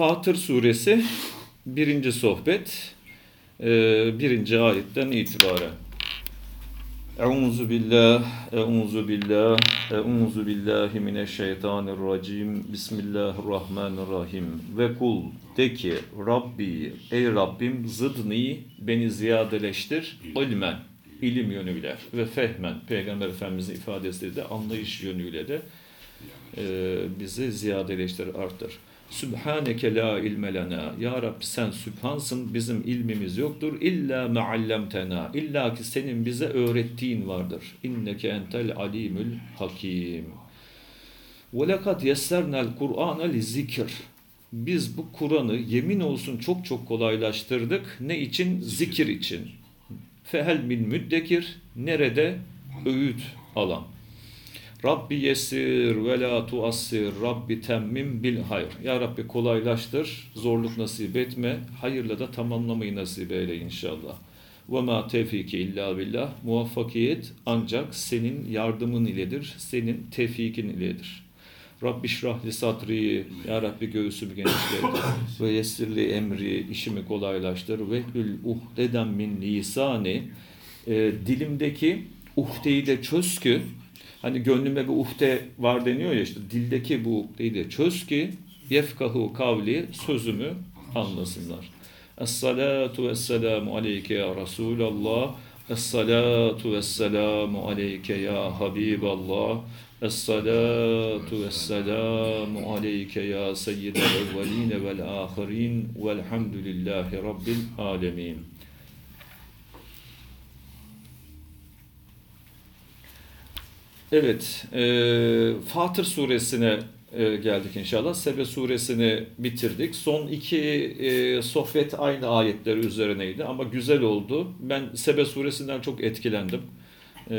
Fatır suresi birinci sohbet e, birinci ayetten itibaren. Euzu billah, euzu billah, euzu billahi mineşşeytanirracim. Bismillahirrahmanirrahim. Ve kul de ki Rabbi, ey Rabbim zıdni beni ziyadeleştir ilmen, ilim yönüyle ve fehmen, Peygamber Efendimizin ifadesiyle de anlayış yönüyle de e, bizi ziyadeleştir, arttır. Sübhaneke la ilme lena. Ya Rabbi sen sübhansın bizim ilmimiz yoktur. İlla meallemtena. İlla ki senin bize öğrettiğin vardır. İnneke entel alimül hakim. Ve lekad yessernel Kur'ana li zikir. Biz bu Kur'an'ı yemin olsun çok çok kolaylaştırdık. Ne için? Zikir için. Fehel min müddekir. Nerede? Öğüt alan. Rabbi yesir ve la tuassir. Rabbi temmim bil hayr. Ya Rabbi kolaylaştır, zorluk nasip etme, hayırla da tamamlamayı nasip eyle inşallah. Ve ma tevfiki illa billah. Muvaffakiyet ancak senin yardımın iledir, senin tevfikin iledir. Rabbi şrahli sadri, Ya Rabbi göğsümü genişlet ve yessirli emri, işimi kolaylaştır. Ve hül uhdeden min lisani, e, dilimdeki uhdeyi de çöz ki, Hani gönlüme bir uhde var deniyor ya işte dildeki bu uhdeyi de çöz ki yefkahu kavli sözümü anlasınlar. Es-salatu vesselamu aleyke ya Resulallah. Es-salatu vesselamu aleyke ya Habiballah. Es-salatu vesselamu aleyke ya seyyidel evveline vel ahirin velhamdülillahi rabbil alemin. Evet, e, Fatır suresine e, geldik inşallah. Sebe suresini bitirdik. Son iki e, sohbet aynı ayetleri üzerineydi ama güzel oldu. Ben Sebe suresinden çok etkilendim. E,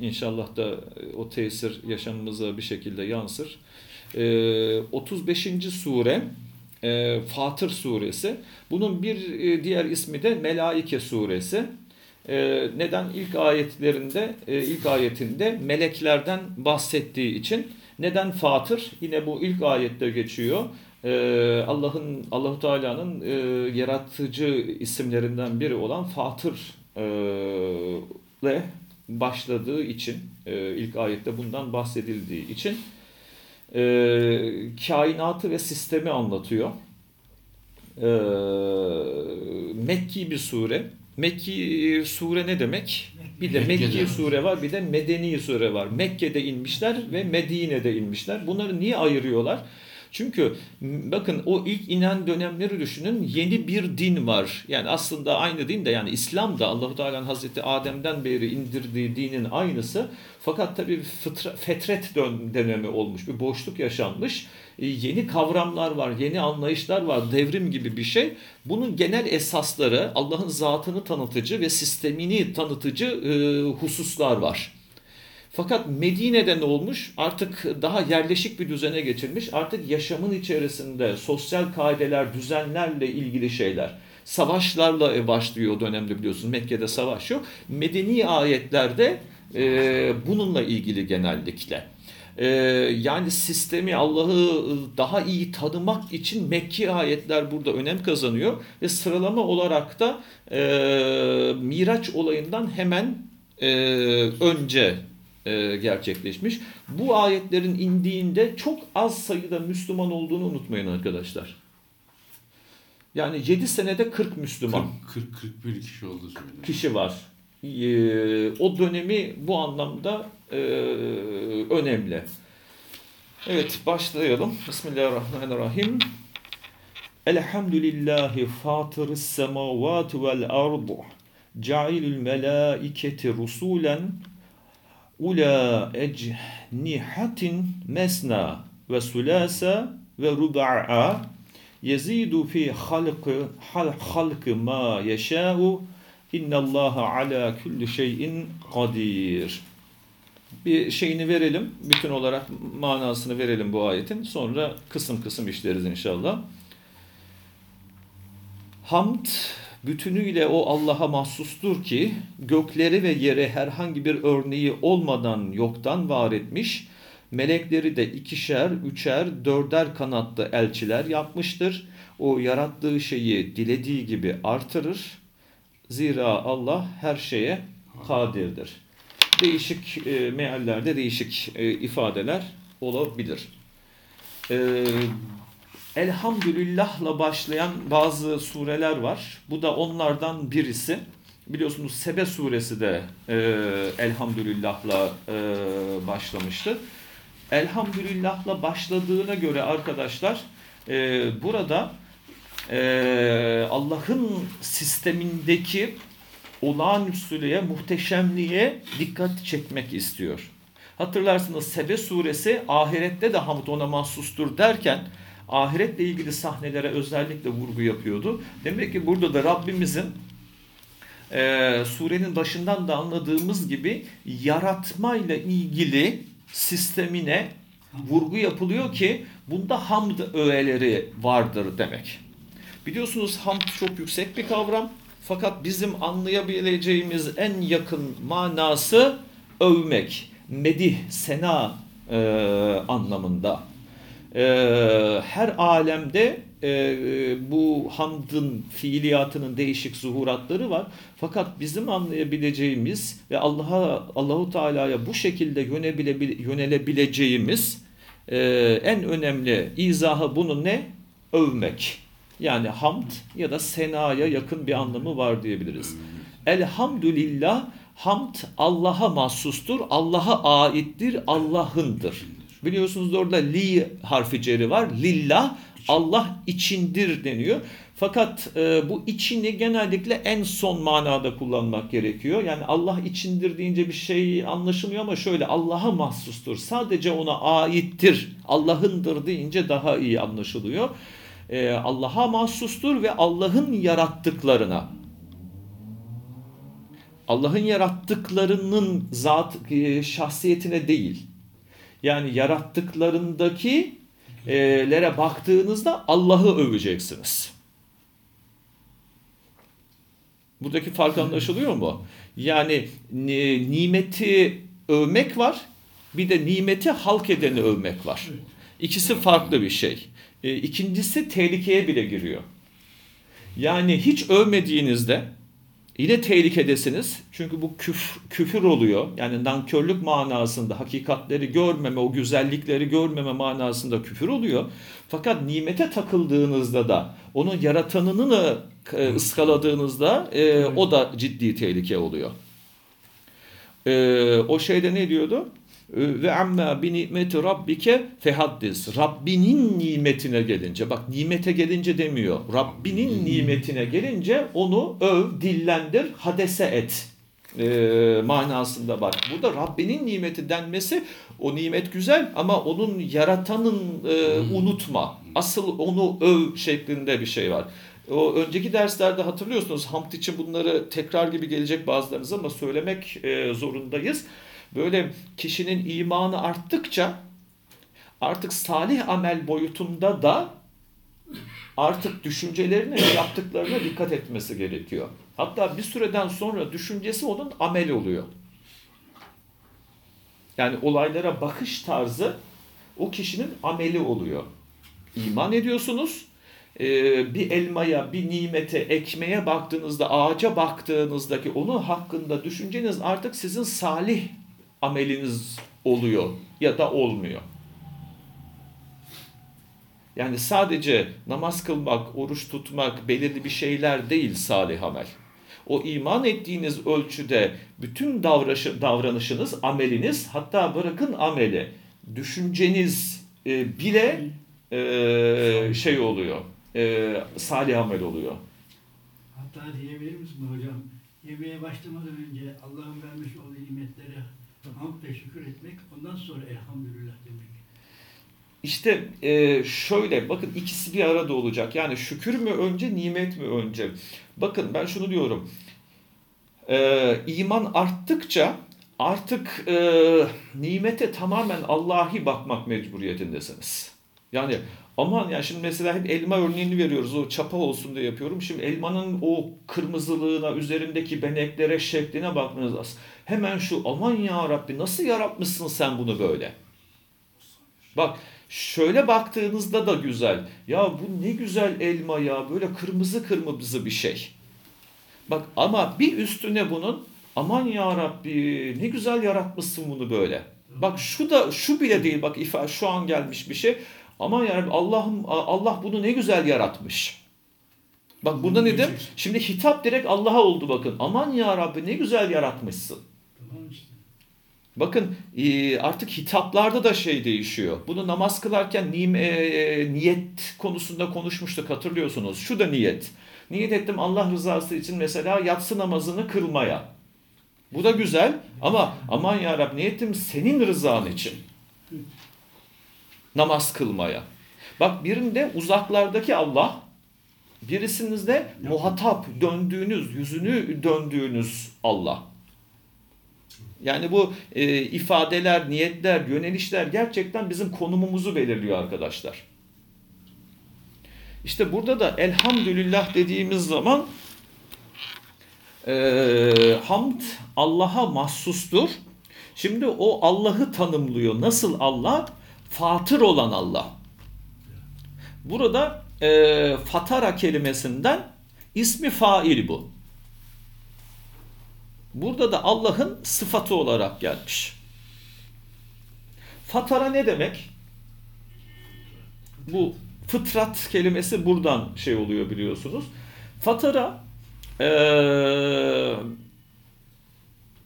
inşallah da o tesir yaşamımıza bir şekilde yansır. E, 35. sure e, Fatır suresi. Bunun bir e, diğer ismi de Melaike suresi. Ee, neden ilk ayetlerinde e, ilk ayetinde meleklerden bahsettiği için neden Fatır yine bu ilk ayette geçiyor. Ee, Allah'ın Allahu Teala'nın e, yaratıcı isimlerinden biri olan Fatır e, ile başladığı için ilk ayette bundan bahsedildiği için kainatı ve sistemi anlatıyor. Mekki bir sure. Mekki sure ne demek? Bir de Mekki sure var, bir de Medeni sure var. Mekke'de inmişler ve Medine'de inmişler. Bunları niye ayırıyorlar? Çünkü bakın o ilk inen dönemleri düşünün yeni bir din var. Yani aslında aynı din de yani İslam da Allahu Teala'nın Hazreti Adem'den beri indirdiği dinin aynısı. Fakat tabii fıtra, fetret dönemi olmuş, bir boşluk yaşanmış. E, yeni kavramlar var, yeni anlayışlar var, devrim gibi bir şey. Bunun genel esasları Allah'ın zatını tanıtıcı ve sistemini tanıtıcı e, hususlar var. Fakat Medine'de ne olmuş? Artık daha yerleşik bir düzene geçilmiş. Artık yaşamın içerisinde sosyal kaideler, düzenlerle ilgili şeyler. Savaşlarla başlıyor o dönemde biliyorsunuz. Mekke'de savaş yok. Medeni ayetlerde e, bununla ilgili genellikle. E, yani sistemi Allah'ı daha iyi tanımak için Mekki ayetler burada önem kazanıyor. Ve sıralama olarak da e, Miraç olayından hemen e, önce e, gerçekleşmiş. Bu ayetlerin indiğinde çok az sayıda Müslüman olduğunu unutmayın arkadaşlar. Yani 7 senede 40 Müslüman. 40-41 kişi oldu söyleniyor. Kişi var. Ee, o dönemi bu anlamda e, önemli. Evet başlayalım. Bismillahirrahmanirrahim. Elhamdülillahi fatırıs semavati vel ardu. Cailül melaiketi rusulen ula ecnihatin mesna ve sulasa ve ruba'a yezidu fi halkı halkı ma yeşâ'u innallaha ala kulli şeyin kadir. Bir şeyini verelim, bütün olarak manasını verelim bu ayetin. Sonra kısım kısım işleriz inşallah. Hamd bütünüyle o Allah'a mahsustur ki gökleri ve yere herhangi bir örneği olmadan yoktan var etmiş Melekleri de ikişer, üçer, dörder kanatlı elçiler yapmıştır. O yarattığı şeyi dilediği gibi artırır. Zira Allah her şeye kadirdir. Değişik e, meallerde değişik e, ifadeler olabilir. E, Elhamdülillah'la başlayan bazı sureler var. Bu da onlardan birisi. Biliyorsunuz Sebe suresi de e, Elhamdülillah'la e, başlamıştı. Elhamdülillah'la başladığına göre arkadaşlar e, burada e, Allah'ın sistemindeki olağanüstülüğe, muhteşemliğe dikkat çekmek istiyor. Hatırlarsınız Sebe suresi ahirette de hamd ona mahsustur derken ahiretle ilgili sahnelere özellikle vurgu yapıyordu. Demek ki burada da Rabbimizin e, surenin başından da anladığımız gibi yaratmayla ilgili sistemine vurgu yapılıyor ki bunda hamd öğeleri vardır demek. Biliyorsunuz hamd çok yüksek bir kavram fakat bizim anlayabileceğimiz en yakın manası övmek, medih, sena e, anlamında. E, her alemde e, bu hamdın fiiliyatının değişik zuhuratları var. Fakat bizim anlayabileceğimiz ve Allah'a Allahu Teala'ya bu şekilde yönelebileceğimiz e, en önemli izahı bunun ne? Övmek. Yani hamd ya da senaya yakın bir anlamı var diyebiliriz. Elhamdülillah hamd Allah'a mahsustur, Allah'a aittir, Allah'ındır. Biliyorsunuz orada li harfi ceri var. Lillah Allah içindir deniyor. Fakat e, bu içini genellikle en son manada kullanmak gerekiyor. Yani Allah içindir deyince bir şey anlaşılmıyor ama şöyle Allah'a mahsustur. Sadece ona aittir. Allah'ındır deyince daha iyi anlaşılıyor. E, Allah'a mahsustur ve Allah'ın yarattıklarına Allah'ın yarattıklarının zat e, şahsiyetine değil. Yani yarattıklarındaki e, lere baktığınızda Allah'ı öveceksiniz. Buradaki fark anlaşılıyor mu? Yani nimeti övmek var, bir de nimeti halk edeni övmek var. İkisi farklı bir şey. E, ikincisi tehlikeye bile giriyor. Yani hiç övmediğinizde Yine tehlikedesiniz. Çünkü bu küf, küfür oluyor. Yani nankörlük manasında hakikatleri görmeme, o güzellikleri görmeme manasında küfür oluyor. Fakat nimete takıldığınızda da onun yaratanını e, ıskaladığınızda e, o da ciddi tehlike oluyor. E, o şeyde ne diyordu? Ve amma bi nimeti rabbike fehaddis. Rabbinin nimetine gelince bak nimete gelince demiyor. Rabbinin nimetine gelince onu öv, dillendir, hadese et e, manasında bak. Burada Rabbinin nimeti denmesi o nimet güzel ama onun yaratanın e, unutma. Asıl onu öv şeklinde bir şey var. O önceki derslerde hatırlıyorsunuz hamd için bunları tekrar gibi gelecek bazılarınız ama söylemek e, zorundayız. Böyle kişinin imanı arttıkça artık salih amel boyutunda da artık düşüncelerine ve yaptıklarına dikkat etmesi gerekiyor. Hatta bir süreden sonra düşüncesi onun amel oluyor. Yani olaylara bakış tarzı o kişinin ameli oluyor. İman ediyorsunuz. bir elmaya, bir nimete, ekmeğe baktığınızda, ağaca baktığınızdaki onun hakkında düşünceniz artık sizin salih ameliniz oluyor ya da olmuyor. Yani sadece namaz kılmak, oruç tutmak belirli bir şeyler değil salih amel. O iman ettiğiniz ölçüde bütün davranışınız, ameliniz hatta bırakın ameli, düşünceniz e, bile e, şey oluyor, e, salih amel oluyor. Hatta diyebilir misin hocam? Yemeğe başlamadan önce Allah'ın vermiş olduğu nimetlere hamd ve şükür etmek, ondan sonra elhamdülillah demek. İşte e, şöyle bakın ikisi bir arada olacak. Yani şükür mü önce, nimet mi önce? Bakın ben şunu diyorum. E, iman arttıkça artık e, nimete tamamen Allah'i bakmak mecburiyetindesiniz. Yani aman ya şimdi mesela hep elma örneğini veriyoruz. O çapa olsun diye yapıyorum. Şimdi elmanın o kırmızılığına, üzerindeki beneklere, şekline bakmanız lazım. Hemen şu aman ya Rabbi nasıl yaratmışsın sen bunu böyle? Bak şöyle baktığınızda da güzel. Ya bu ne güzel elma ya böyle kırmızı kırmızı bir şey. Bak ama bir üstüne bunun aman ya Rabbi ne güzel yaratmışsın bunu böyle. Bak şu da şu bile değil bak ifa şu an gelmiş bir şey. Aman ya Rabbi Allah'ım Allah bunu ne güzel yaratmış. Bak burada ne dedim? Şimdi hitap direkt Allah'a oldu bakın. Aman ya Rabbi ne güzel yaratmışsın. Bakın e, artık hitaplarda da şey değişiyor. Bunu namaz kılarken nim, e, niyet konusunda konuşmuştuk hatırlıyorsunuz. Şu da niyet. Niyet ettim Allah rızası için mesela yatsı namazını kılmaya. Bu da güzel ama aman ya Rabbi niyetim senin rızan için. Namaz kılmaya. Bak birinde uzaklardaki Allah, birisinizde muhatap döndüğünüz, yüzünü döndüğünüz Allah. Yani bu e, ifadeler, niyetler, yönelişler gerçekten bizim konumumuzu belirliyor arkadaşlar. İşte burada da elhamdülillah dediğimiz zaman e, hamd Allah'a mahsustur. Şimdi o Allah'ı tanımlıyor. Nasıl Allah? Fatır olan Allah. Burada e, fatara kelimesinden ismi fail bu. Burada da Allah'ın sıfatı olarak gelmiş. Fatara ne demek? Bu fıtrat kelimesi buradan şey oluyor biliyorsunuz. Fatara ee,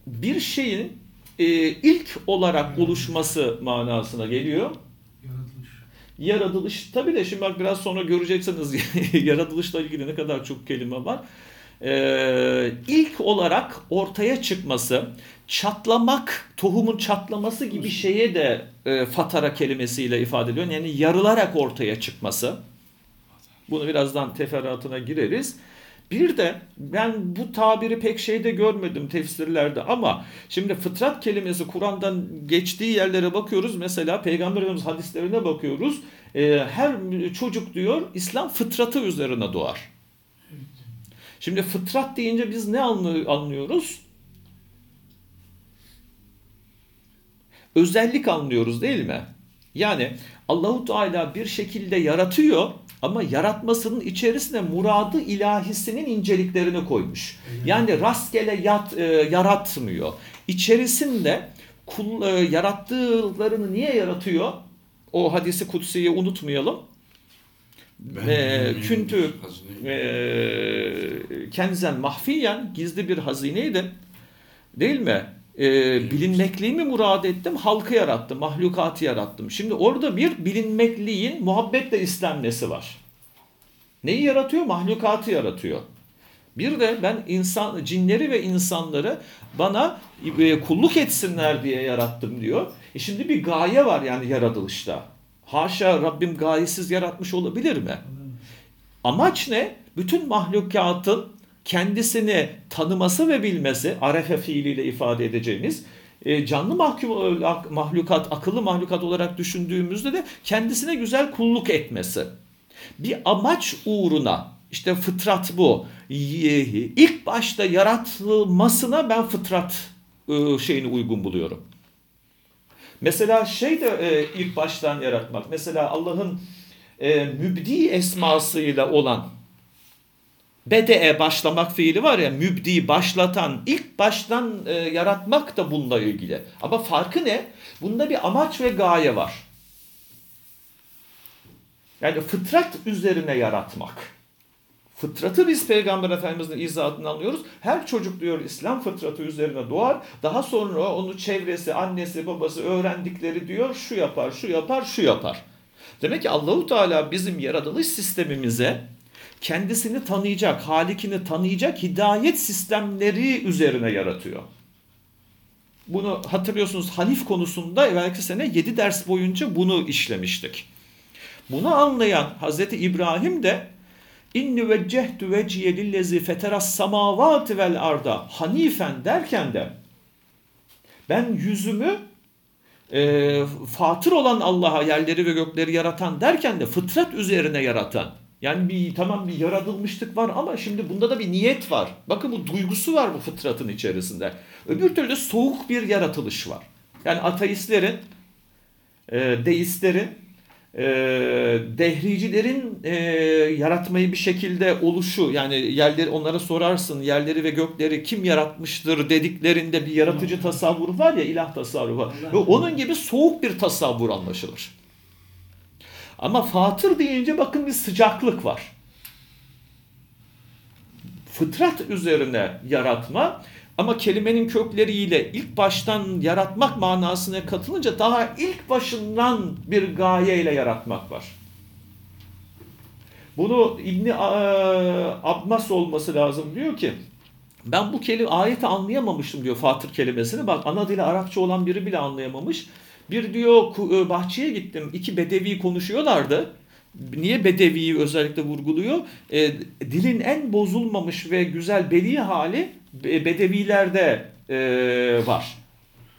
bir şeyin e, ilk olarak oluşması manasına geliyor. Yaratılış. Yaratılış tabi de şimdi bak biraz sonra göreceksiniz yaratılışla ilgili ne kadar çok kelime var. Ee, ilk olarak ortaya çıkması, çatlamak, tohumun çatlaması gibi şeye de e, fatara kelimesiyle ifade ediyor. Yani yarılarak ortaya çıkması. Bunu birazdan teferruatına gireriz. Bir de ben bu tabiri pek şeyde görmedim tefsirlerde ama şimdi fıtrat kelimesi Kur'an'dan geçtiği yerlere bakıyoruz. Mesela Peygamber Efendimiz hadislerine bakıyoruz. Ee, her çocuk diyor İslam fıtratı üzerine doğar. Şimdi fıtrat deyince biz ne anlıyoruz? Özellik anlıyoruz değil mi? Yani Allahu Teala bir şekilde yaratıyor ama yaratmasının içerisine muradı ilahisinin inceliklerini koymuş. Yani rastgele yat, e, yaratmıyor. İçerisinde kul, e, yarattıklarını niye yaratıyor? O hadisi kutsiyi unutmayalım. E, küntü e, kenzen mahfiyen gizli bir hazineydi. Değil mi? E, bilinmekliği mi murad ettim? Halkı yarattım, mahlukatı yarattım. Şimdi orada bir bilinmekliğin muhabbetle istenmesi var. Neyi yaratıyor? Mahlukatı yaratıyor. Bir de ben insan, cinleri ve insanları bana e, kulluk etsinler diye yarattım diyor. E şimdi bir gaye var yani yaratılışta. Haşa Rabbim gayesiz yaratmış olabilir mi? Amaç ne? Bütün mahlukatın kendisini tanıması ve bilmesi, arefe fiiliyle ifade edeceğimiz e, canlı mahlukat, akıllı mahlukat olarak düşündüğümüzde de kendisine güzel kulluk etmesi. Bir amaç uğruna, işte fıtrat bu. İlk başta yaratılmasına ben fıtrat e, şeyini uygun buluyorum. Mesela şey de ilk baştan yaratmak. Mesela Allah'ın mübdi esmasıyla olan bede'e başlamak fiili var ya mübdi başlatan ilk baştan e, yaratmak da bununla ilgili. Ama farkı ne? Bunda bir amaç ve gaye var. Yani fıtrat üzerine yaratmak. Fıtratı biz Peygamber Efendimiz'in izahatını anlıyoruz. Her çocuk diyor İslam fıtratı üzerine doğar. Daha sonra onu çevresi, annesi, babası öğrendikleri diyor şu yapar, şu yapar, şu yapar. Demek ki Allahu Teala bizim yaratılış sistemimize kendisini tanıyacak, halikini tanıyacak hidayet sistemleri üzerine yaratıyor. Bunu hatırlıyorsunuz Hanif konusunda evvelki sene 7 ders boyunca bunu işlemiştik. Bunu anlayan Hazreti İbrahim de inni veccehtu veciye lillezi feteras samavati vel arda hanifen derken de ben yüzümü e, fatır olan Allah'a yerleri ve gökleri yaratan derken de fıtrat üzerine yaratan yani bir tamam bir yaratılmışlık var ama şimdi bunda da bir niyet var. Bakın bu duygusu var bu fıtratın içerisinde. Öbür türlü soğuk bir yaratılış var. Yani ateistlerin e, deistlerin, e, dehricilerin e, yaratmayı bir şekilde oluşu yani yerleri onlara sorarsın yerleri ve gökleri kim yaratmıştır dediklerinde bir yaratıcı tasavvuru var ya ilah tasavvuru ve onun gibi soğuk bir tasavvur anlaşılır. Ama Fatır deyince bakın bir sıcaklık var. Fıtrat üzerine yaratma ama kelimenin kökleriyle ilk baştan yaratmak manasına katılınca daha ilk başından bir gayeyle yaratmak var. Bunu İbni Abbas olması lazım diyor ki ben bu kelime ayeti anlayamamıştım diyor Fatır kelimesini. Bak ana dili Arapça olan biri bile anlayamamış. Bir diyor bahçeye gittim. iki bedevi konuşuyorlardı. Niye bedeviyi özellikle vurguluyor? E, dilin en bozulmamış ve güzel beli hali bedevilerde e, var.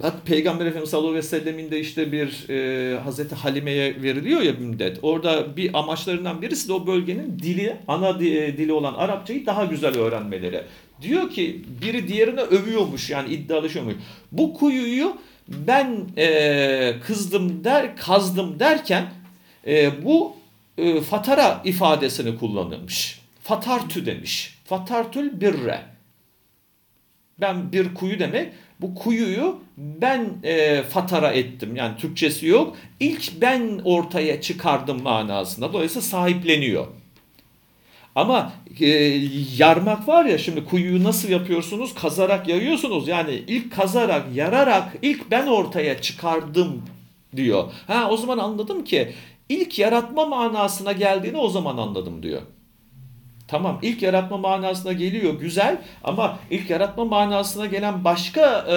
Hatta Peygamber Efendimiz sallallahu aleyhi ve sellemin de işte bir e, Hazreti Halime'ye veriliyor ya müddet. Orada bir amaçlarından birisi de o bölgenin dili, ana dili olan Arapçayı daha güzel öğrenmeleri. Diyor ki biri diğerine övüyormuş yani iddialaşıyormuş. Bu kuyuyu ben e, kızdım der, kazdım derken e, bu e, fatara ifadesini kullanılmış. Fatartü demiş. Fatartül birre. Ben bir kuyu demek. Bu kuyuyu ben e, fatara ettim. Yani Türkçesi yok. İlk ben ortaya çıkardım manasında. Dolayısıyla sahipleniyor. Ama e, yarmak var ya şimdi kuyuyu nasıl yapıyorsunuz? Kazarak yarıyorsunuz. Yani ilk kazarak, yararak ilk ben ortaya çıkardım diyor. Ha o zaman anladım ki ilk yaratma manasına geldiğini o zaman anladım diyor. Tamam ilk yaratma manasına geliyor güzel ama ilk yaratma manasına gelen başka e,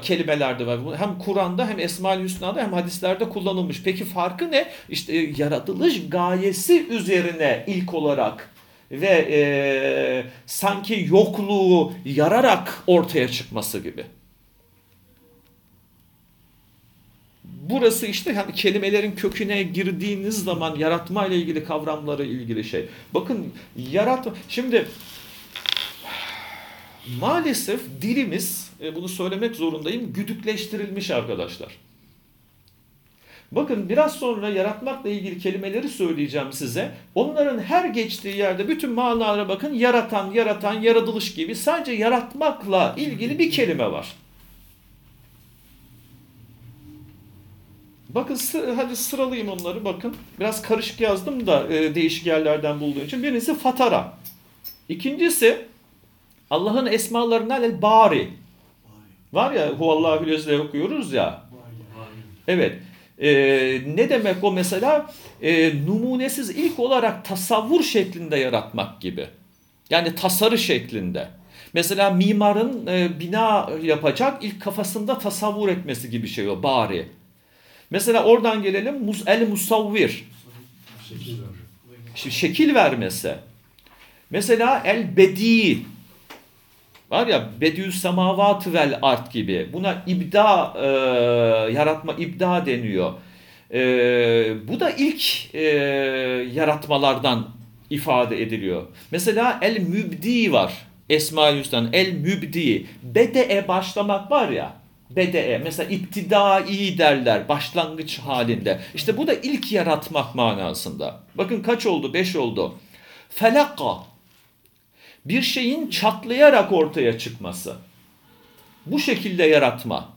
kelimeler de var. Hem Kur'an'da hem Esma-ül Hüsna'da hem hadislerde kullanılmış. Peki farkı ne? İşte yaratılış gayesi üzerine ilk olarak ve e, sanki yokluğu yararak ortaya çıkması gibi. Burası işte yani kelimelerin köküne girdiğiniz zaman yaratma ile ilgili kavramları ilgili şey. Bakın yaratma şimdi maalesef dilimiz e, bunu söylemek zorundayım güdükleştirilmiş arkadaşlar. Bakın biraz sonra yaratmakla ilgili kelimeleri söyleyeceğim size. Onların her geçtiği yerde bütün manalara bakın yaratan, yaratan, yaratılış gibi sadece yaratmakla ilgili bir kelime var. Bakın hadi sıralayayım onları bakın. Biraz karışık yazdım da e, değişik yerlerden bulduğum için. Birincisi fatara. İkincisi Allah'ın esmalarından el bari. Var ya huvallahu lezle okuyoruz ya. Evet. E, ne demek o mesela? E, numunesiz ilk olarak tasavvur şeklinde yaratmak gibi. Yani tasarı şeklinde. Mesela mimarın e, bina yapacak ilk kafasında tasavvur etmesi gibi şey o bari. Mesela oradan gelelim el musavvir. Şekil, şekil vermesi. Mesela el bedi. Var ya bediü semavat vel art gibi. Buna ibda e, yaratma ibda deniyor. E, bu da ilk e, yaratmalardan ifade ediliyor. Mesela el mübdi var. Esma-ül Hüsna'nın el mübdi. Bede'e başlamak var ya. Bede'e mesela iptidai derler başlangıç halinde. İşte bu da ilk yaratmak manasında. Bakın kaç oldu? Beş oldu. Felakka bir şeyin çatlayarak ortaya çıkması. Bu şekilde yaratma.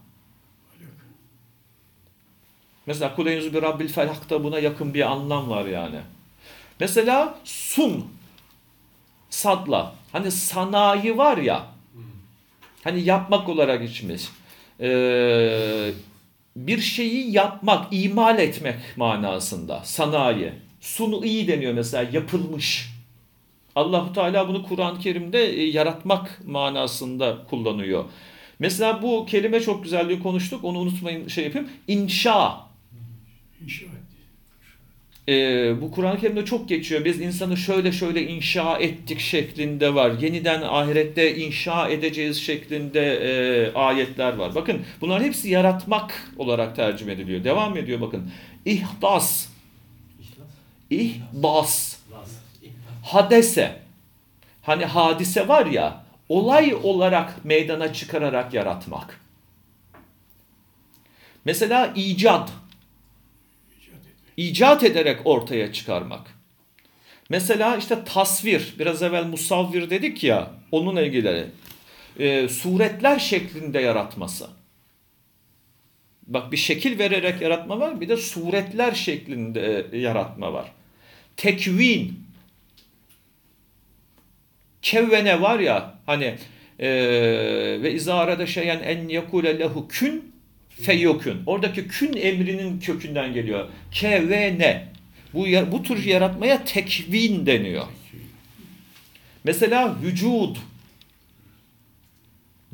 Mesela Kuleyüzü bir Rabbil Felak'ta buna yakın bir anlam var yani. Mesela sun sadla. Hani sanayi var ya. Hani yapmak olarak içmiş e, bir şeyi yapmak, imal etmek manasında sanayi. Sunu iyi deniyor mesela yapılmış. Allahu Teala bunu Kur'an-ı Kerim'de e, yaratmak manasında kullanıyor. Mesela bu kelime çok güzelliği konuştuk. Onu unutmayın şey yapayım. İnşa. İnşa e, bu Kur'an-ı Kerim'de çok geçiyor. Biz insanı şöyle şöyle inşa ettik şeklinde var. Yeniden ahirette inşa edeceğiz şeklinde e, ayetler var. Bakın bunlar hepsi yaratmak olarak tercüme ediliyor. Devam ediyor bakın. İhdas. İhdas. Hadese. Hani hadise var ya olay olarak meydana çıkararak yaratmak. Mesela icat icat ederek ortaya çıkarmak. Mesela işte tasvir, biraz evvel musavvir dedik ya, onunla ilgili e, suretler şeklinde yaratması. Bak bir şekil vererek yaratma var, bir de suretler şeklinde e, yaratma var. Tekvin, kevvene var ya, hani e, ve izarede şeyen en yekule lehu kün feyokün. Oradaki kün emrinin kökünden geliyor. Kevene. Bu, bu tür yaratmaya tekvin deniyor. Mesela vücud.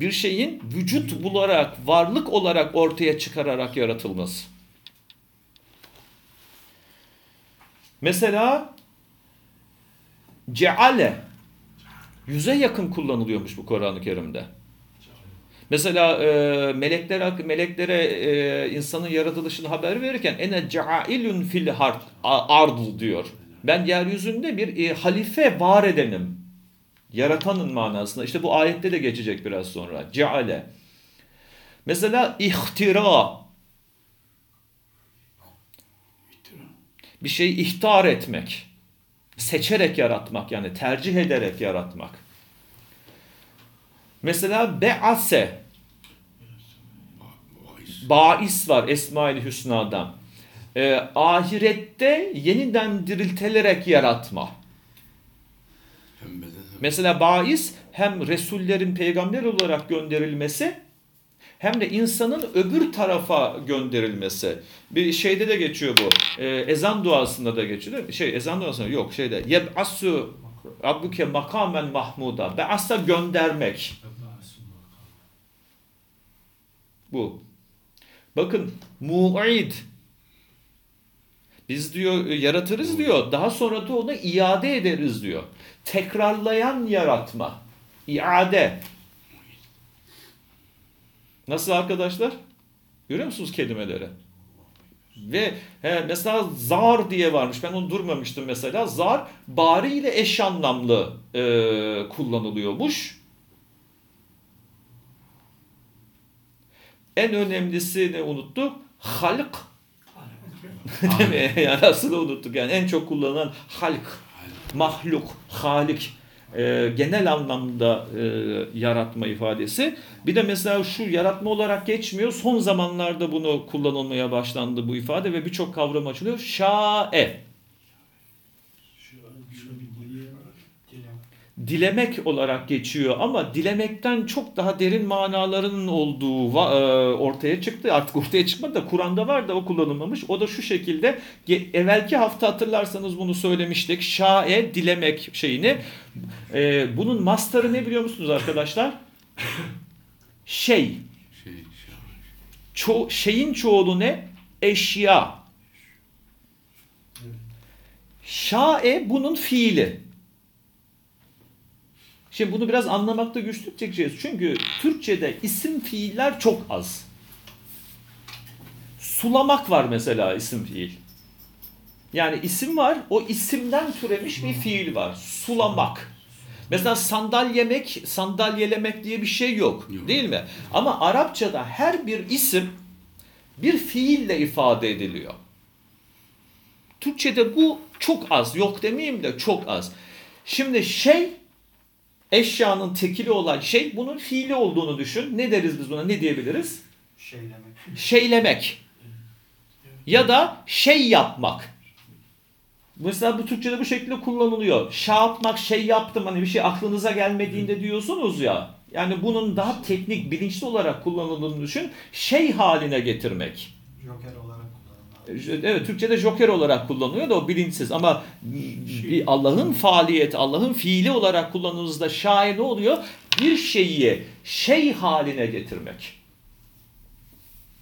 Bir şeyin vücut bularak, varlık olarak ortaya çıkararak yaratılması. Mesela ceale. Yüze yakın kullanılıyormuş bu Kur'an-ı Kerim'de. Mesela e, meleklere meleklere e, insanın yaratılışını haber verirken ene cailun fil ard diyor. Ben yeryüzünde bir e, halife var edenim. Yaratanın manasında. İşte bu ayette de geçecek biraz sonra. Ceale. Mesela ihtira. Bir şeyi ihtar etmek. Seçerek yaratmak yani tercih ederek yaratmak. Mesela be'ase. Bais var Esma-i Hüsna'dan. Ee, ahirette yeniden diriltilerek yaratma. Hem beden hem Mesela bais hem Resullerin peygamber olarak gönderilmesi hem de insanın öbür tarafa gönderilmesi. Bir şeyde de geçiyor bu. Ee, ezan duasında da geçiyor değil mi? Şey ezan duasında yok şeyde. Yeb'asu Rabbuke makamen mahmuda. Be'asa göndermek. Bu. Bakın mu'id. Biz diyor yaratırız diyor. Daha sonra da onu iade ederiz diyor. Tekrarlayan yaratma. İade. Nasıl arkadaşlar? Görüyor musunuz kelimeleri? Ve he, mesela zar diye varmış. Ben onu durmamıştım mesela. Zar bari ile eş anlamlı e, kullanılıyormuş. En önemlisini unuttuk. Halk. Değil mi? yani aslında unuttuk. Yani en çok kullanılan halk, mahluk, halik. E, genel anlamda e, yaratma ifadesi. Bir de mesela şu yaratma olarak geçmiyor. Son zamanlarda bunu kullanılmaya başlandı bu ifade ve birçok kavram açılıyor. Şae. Dilemek olarak geçiyor ama dilemekten çok daha derin manalarının olduğu e, ortaya çıktı. Artık ortaya çıkmadı da Kur'an'da var da o kullanılmamış. O da şu şekilde evvelki hafta hatırlarsanız bunu söylemiştik. Şae dilemek şeyini. E, bunun master'ı ne biliyor musunuz arkadaşlar? Şey. şey, şey. Ço- şeyin çoğulu ne? Eşya. Şae bunun fiili. Şimdi bunu biraz anlamakta güçlük çekeceğiz. Çünkü Türkçe'de isim fiiller çok az. Sulamak var mesela isim fiil. Yani isim var, o isimden türemiş bir fiil var. Sulamak. Mesela sandalyemek, sandalyelemek diye bir şey yok, Yok. değil mi? Ama Arapçada her bir isim bir fiille ifade ediliyor. Türkçe'de bu çok az, yok demeyeyim de çok az. Şimdi şey, eşyanın tekili olan şey bunun fiili olduğunu düşün. Ne deriz biz buna, ne diyebiliriz? Şeylemek. Şeylemek. Ya da şey yapmak. Mesela bu Türkçe'de bu şekilde kullanılıyor. Şey yapmak, şey yaptım hani bir şey aklınıza gelmediğinde diyorsunuz ya. Yani bunun daha teknik, bilinçli olarak kullanıldığını düşün. Şey haline getirmek. Joker olarak. Evet Türkçe'de joker olarak kullanılıyor da o bilinçsiz ama Allah'ın faaliyeti, Allah'ın fiili olarak kullanıldığınızda şair ne oluyor? Bir şeyi şey haline getirmek.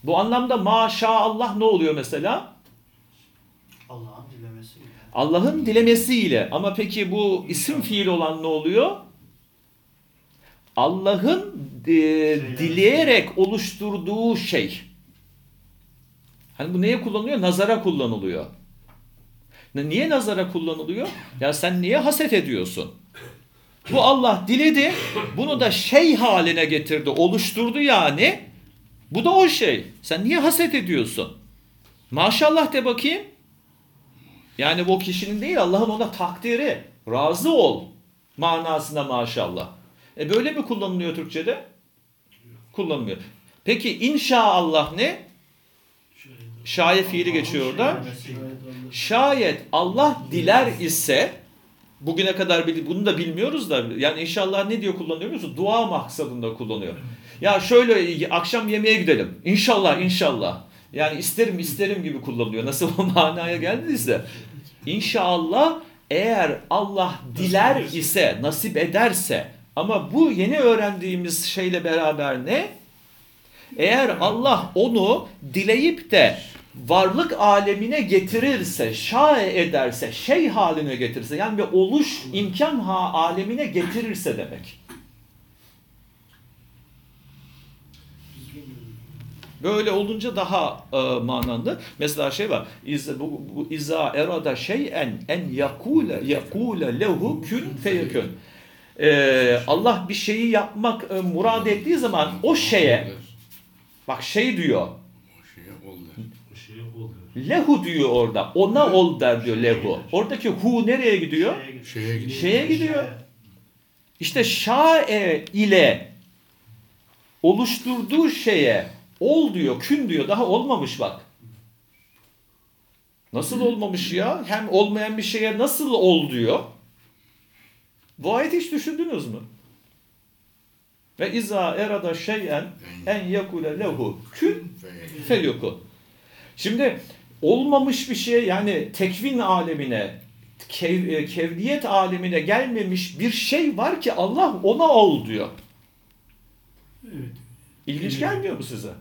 Bu anlamda maşallah ne oluyor mesela? Allah'ın dilemesiyle. Allah'ın dilemesiyle ama peki bu isim fiil olan ne oluyor? Allah'ın e, dileyerek oluşturduğu şey. Hani bu neye kullanılıyor? Nazara kullanılıyor. Niye nazara kullanılıyor? Ya sen niye haset ediyorsun? Bu Allah diledi, bunu da şey haline getirdi, oluşturdu yani. Bu da o şey. Sen niye haset ediyorsun? Maşallah de bakayım. Yani bu kişinin değil Allah'ın ona takdiri. Razı ol manasında maşallah. E böyle mi kullanılıyor Türkçe'de? Kullanılmıyor. Peki inşaallah ne? Şayet fiili geçiyor orada. Şayet Allah diler ise bugüne kadar bunu da bilmiyoruz da yani inşallah ne diyor kullanıyor musun? Dua maksadında kullanıyor. Ya şöyle akşam yemeğe gidelim. İnşallah inşallah. Yani isterim isterim gibi kullanılıyor. Nasıl o manaya geldiyse. İnşallah eğer Allah diler ise, nasip ederse ama bu yeni öğrendiğimiz şeyle beraber ne? Eğer Allah onu dileyip de varlık alemine getirirse, şae ederse, şey haline getirirse yani bir oluş imkan ha alemine getirirse demek. Böyle olunca daha e, manalı. Mesela şey var. İz, bu, bu iza erada şeyen en yakule yakule lehu kün feyekün. E, Allah bir şeyi yapmak e, murad ettiği zaman o şeye bak şey diyor. O şeye ol der. Bu şey oluyor. Lehu diyor orada. Ona ol der diyor lehu. Oradaki hu nereye gidiyor? Şeye gidiyor. Şeye gidiyor. İşte şae ile oluşturduğu şeye ol diyor, kün diyor. Daha olmamış bak. Nasıl olmamış ya? Hem olmayan bir şeye nasıl ol diyor. Bu ayeti hiç düşündünüz mü? Ve iza erada şeyen en yakule lehu kün Fe- feyuku. Şimdi olmamış bir şey yani tekvin alemine, kev, e, kevniyet alemine gelmemiş bir şey var ki Allah ona ol diyor. Evet. İlginç gelmiyor mu size?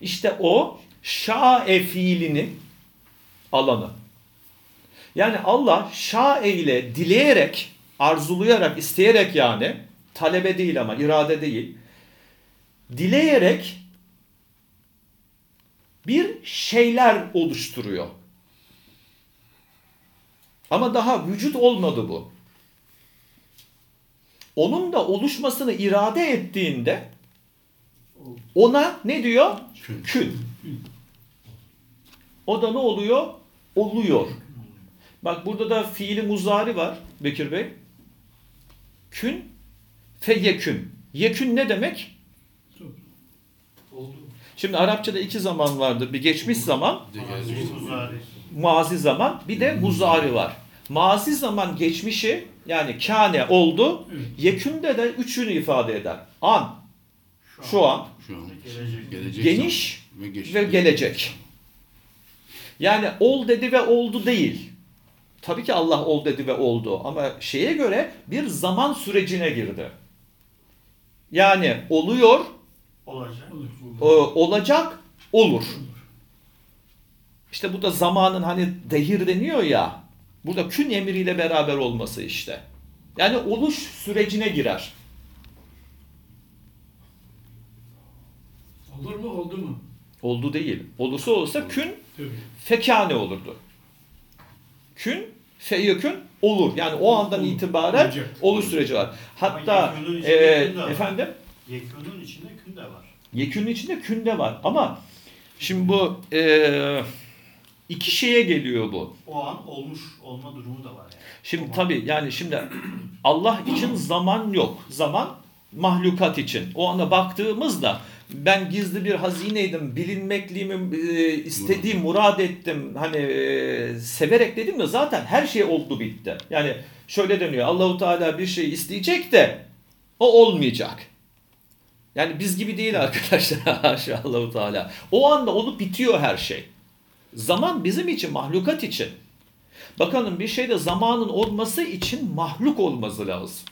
İşte o şa'e fiilinin alanı. Yani Allah şa'e ile dileyerek, arzulayarak, isteyerek yani, talebe değil ama irade değil, dileyerek bir şeyler oluşturuyor. Ama daha vücut olmadı bu. Onun da oluşmasını irade ettiğinde ona ne diyor? Kün. O da ne oluyor? Oluyor. Bak burada da fiili muzari var Bekir Bey. Kün feyekün. Yekün ne demek? Şimdi Arapçada iki zaman vardır. Bir geçmiş zaman, gelecek mazi zaman, bir de muzari var. Mazi zaman geçmişi yani kâne oldu. Yekünde de üçünü ifade eder. An, şu an, Şu an Gelecek. gelecek geniş ve, geçmiş. ve gelecek. Yani ol dedi ve oldu değil. Tabii ki Allah ol dedi ve oldu ama şeye göre bir zaman sürecine girdi. Yani oluyor, Olacak. Olur. e, olacak, olur. İşte bu da zamanın hani dehir deniyor ya. Burada kün emriyle beraber olması işte. Yani oluş sürecine girer. Olur mu oldu mu? Oldu değil. Olursa olsa kün fekane olurdu. Kün feyekün olur. Yani o andan Olur. itibaren Olacak. oluş süreci var. Hatta e, efendim Yekünün içinde kün de var. Yekünün içinde kün de var. Ama şimdi bu e, iki şeye geliyor bu. O an olmuş olma durumu da var yani. Şimdi tabii yani şimdi Allah için zaman yok. Zaman mahlukat için. O anda baktığımızda ben gizli bir hazineydim, bilinmekliğimi e, istediğim, murad ettim, hani e, severek dedim de zaten her şey oldu bitti. Yani şöyle deniyor, Allahu Teala bir şey isteyecek de o olmayacak. Yani biz gibi değil arkadaşlar haşa Allahu Teala. O anda olup bitiyor her şey. Zaman bizim için, mahlukat için. Bakalım bir şeyde zamanın olması için mahluk olması lazım.